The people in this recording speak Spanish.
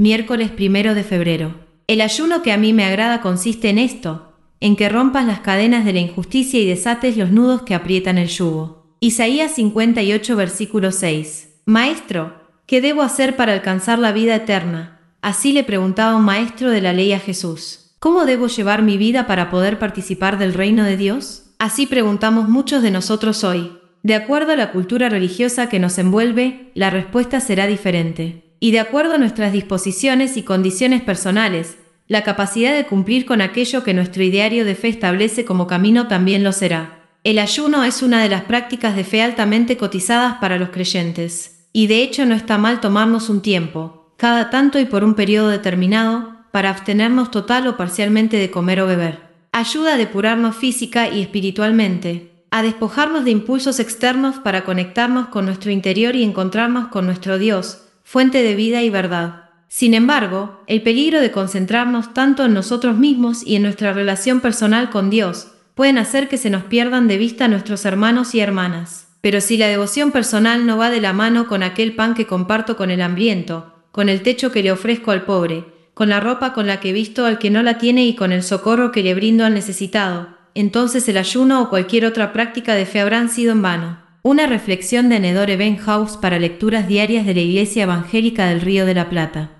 miércoles primero de febrero. El ayuno que a mí me agrada consiste en esto, en que rompas las cadenas de la injusticia y desates los nudos que aprietan el yugo. Isaías 58 versículo 6. Maestro, ¿qué debo hacer para alcanzar la vida eterna? Así le preguntaba un maestro de la ley a Jesús. ¿Cómo debo llevar mi vida para poder participar del reino de Dios? Así preguntamos muchos de nosotros hoy. De acuerdo a la cultura religiosa que nos envuelve, la respuesta será diferente y de acuerdo a nuestras disposiciones y condiciones personales, la capacidad de cumplir con aquello que nuestro ideario de fe establece como camino también lo será. El ayuno es una de las prácticas de fe altamente cotizadas para los creyentes, y de hecho no está mal tomarnos un tiempo, cada tanto y por un periodo determinado, para abstenernos total o parcialmente de comer o beber. Ayuda a depurarnos física y espiritualmente, a despojarnos de impulsos externos para conectarnos con nuestro interior y encontrarnos con nuestro Dios, fuente de vida y verdad. Sin embargo, el peligro de concentrarnos tanto en nosotros mismos y en nuestra relación personal con Dios pueden hacer que se nos pierdan de vista nuestros hermanos y hermanas. Pero si la devoción personal no va de la mano con aquel pan que comparto con el hambriento, con el techo que le ofrezco al pobre, con la ropa con la que visto al que no la tiene y con el socorro que le brindo al necesitado, entonces el ayuno o cualquier otra práctica de fe habrán sido en vano. Una reflexión de Nedore Benhaus para lecturas diarias de la Iglesia Evangélica del Río de la Plata.